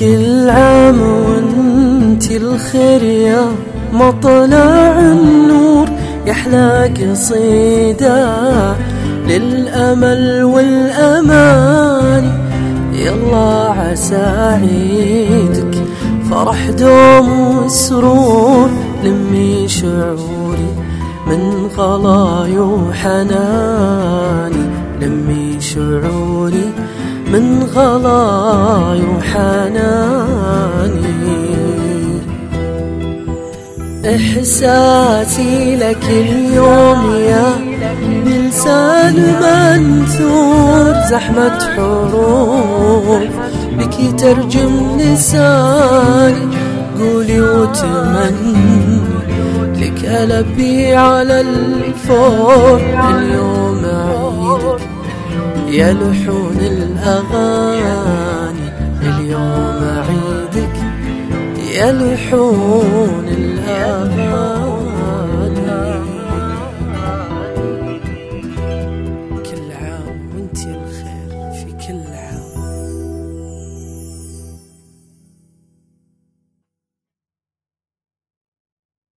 كل عام وانت الخير يا مطلع النور. يحلى قصيدة للأمل والأمان. يلا عسى عيدك فرح دوم وسرور. لمي شعوري من غلاي وحناني. لمي شعوري من غلاي وحناني إحساسي لك اليوم يا بلسان منثور زحمة حروف. بك ترجم لساني قولي وتمني لك ألبي على الفور اليوم يا لحون الأغاني اليوم عيدك. يا لحون الأغاني.